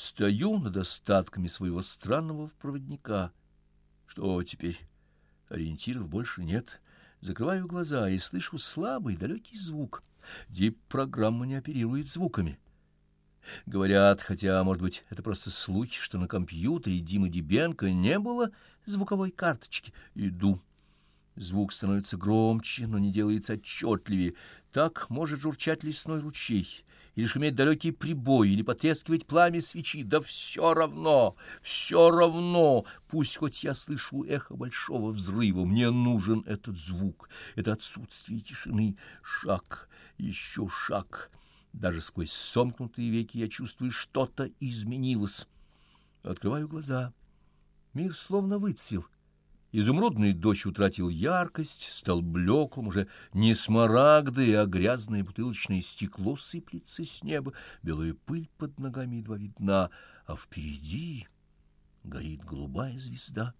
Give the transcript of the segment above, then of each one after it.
Стою над остатками своего странного проводника. Что теперь? Ориентиров больше нет. Закрываю глаза и слышу слабый далекий звук. Дип-программа не оперирует звуками. Говорят, хотя, может быть, это просто случай, что на компьютере Димы Дебенко не было звуковой карточки. Иду. Звук становится громче, но не делается отчетливее. Так может журчать лесной ручей, или шуметь далекий прибой, или потрескивать пламя свечи. Да все равно, все равно. Пусть хоть я слышу эхо большого взрыва, мне нужен этот звук, это отсутствие тишины. Шаг, еще шаг. Даже сквозь сомкнутые веки я чувствую, что-то изменилось. Открываю глаза. Мир словно выцвел. Изумрудный дождь утратил яркость, стал блеклым, уже не смарагды, а грязное бутылочное стекло сыплется с неба, белая пыль под ногами едва видна, а впереди горит голубая звезда.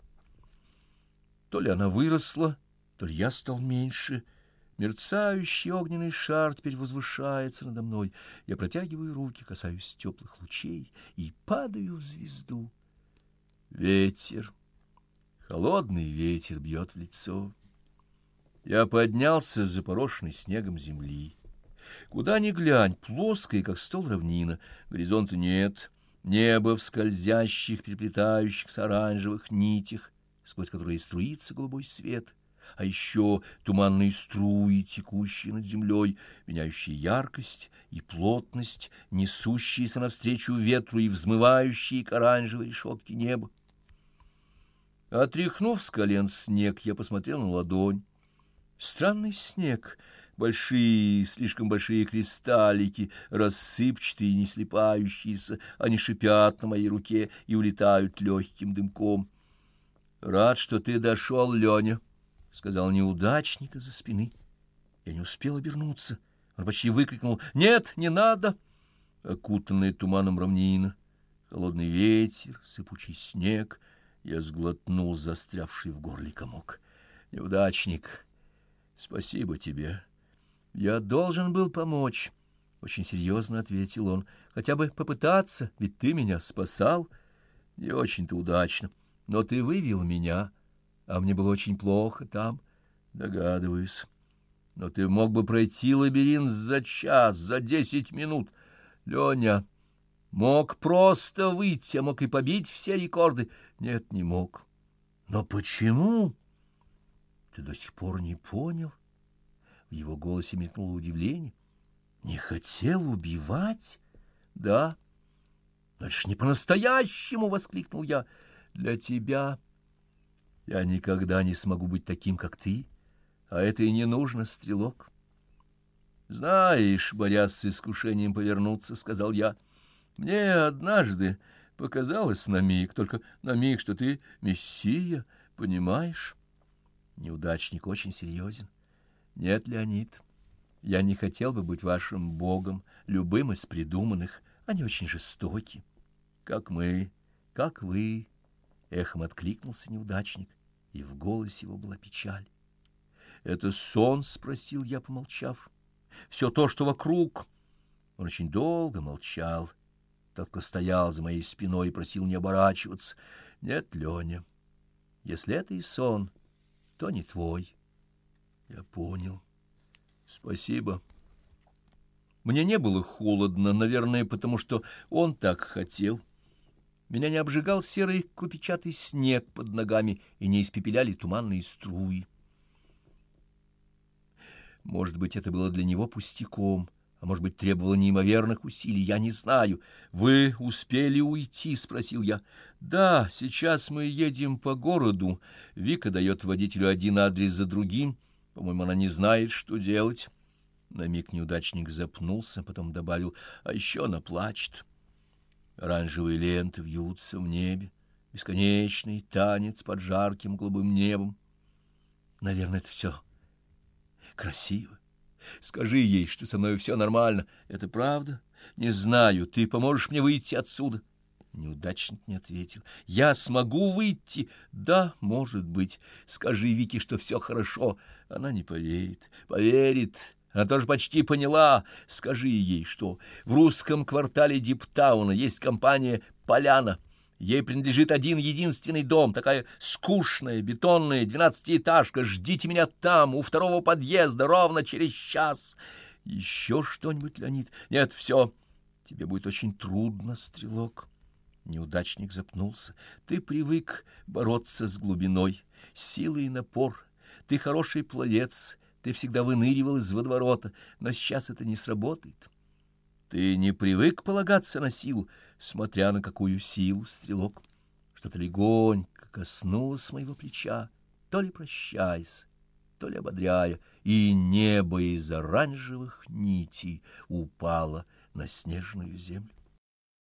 То ли она выросла, то ли я стал меньше — Мерцающий огненный шар теперь возвышается надо мной. Я протягиваю руки, касаюсь теплых лучей и падаю в звезду. Ветер, холодный ветер бьет в лицо. Я поднялся с запорошенной снегом земли. Куда ни глянь, плоская, как стол равнина, горизонта нет, небо в скользящих, переплетающихся оранжевых нитях, сквозь которые струится голубой свет — а еще туманные струи, текущие над землей, меняющие яркость и плотность, несущиеся навстречу ветру и взмывающие к оранжевой решетке неба. Отряхнув с колен снег, я посмотрел на ладонь. Странный снег, большие, слишком большие кристаллики, рассыпчатые и не слипающиеся, они шипят на моей руке и улетают легким дымком. «Рад, что ты дошел, Леня», — сказал неудачник из-за спины. Я не успел обернуться. Он почти выкрикнул «Нет, не надо!» Окутанная туманом равнина, холодный ветер, сыпучий снег. Я сглотнул застрявший в горле комок. «Неудачник, спасибо тебе. Я должен был помочь». Очень серьезно ответил он. «Хотя бы попытаться, ведь ты меня спасал. Не очень-то удачно, но ты вывел меня» а мне было очень плохо там, догадываюсь. Но ты мог бы пройти лабиринт за час, за десять минут. Леня, мог просто выйти, а мог и побить все рекорды. Нет, не мог. Но почему? Ты до сих пор не понял? В его голосе мелькнуло удивление. Не хотел убивать? Да. Но не по-настоящему, — воскликнул я. Для тебя... Я никогда не смогу быть таким, как ты, а это и не нужно, стрелок. Знаешь, борясь с искушением повернуться, — сказал я, — мне однажды показалось на миг, только на миг, что ты мессия, понимаешь? Неудачник очень серьезен. Нет, Леонид, я не хотел бы быть вашим богом, любым из придуманных, они очень жестоки. Как мы, как вы, — эхом откликнулся неудачник и в голосе его была печаль. «Это сон?» — спросил я, помолчав. «Все то, что вокруг...» Он очень долго молчал, только стоял за моей спиной и просил не оборачиваться. «Нет, Леня, если это и сон, то не твой». Я понял. «Спасибо». Мне не было холодно, наверное, потому что он так хотел. Меня не обжигал серый крупичатый снег под ногами и не испепеляли туманные струи. Может быть, это было для него пустяком, а может быть, требовало неимоверных усилий, я не знаю. «Вы успели уйти?» — спросил я. «Да, сейчас мы едем по городу. Вика дает водителю один адрес за другим. По-моему, она не знает, что делать». На миг неудачник запнулся, потом добавил, «А еще она плачет». Оранжевые ленты вьются в небе, бесконечный танец под жарким голубым небом. Наверное, это все красиво. Скажи ей, что со мной все нормально. Это правда? Не знаю. Ты поможешь мне выйти отсюда? Неудачник не ответил. Я смогу выйти? Да, может быть. Скажи Вике, что все хорошо. Она не поверит. Поверит. Она тоже почти поняла. Скажи ей, что в русском квартале Диптауна есть компания «Поляна». Ей принадлежит один единственный дом, такая скучная, бетонная, двенадцатиэтажка. Ждите меня там, у второго подъезда, ровно через час. Еще что-нибудь, Леонид? Нет, все. Тебе будет очень трудно, стрелок. Неудачник запнулся. Ты привык бороться с глубиной, силой и напор. Ты хороший пловец, ты всегда выныривал из водоворота, но сейчас это не сработает. Ты не привык полагаться на силу, смотря на какую силу, стрелок. Что-то легонько коснулось моего плеча, то ли прощаясь, то ли ободряя, и небо из оранжевых нитей упало на снежную землю.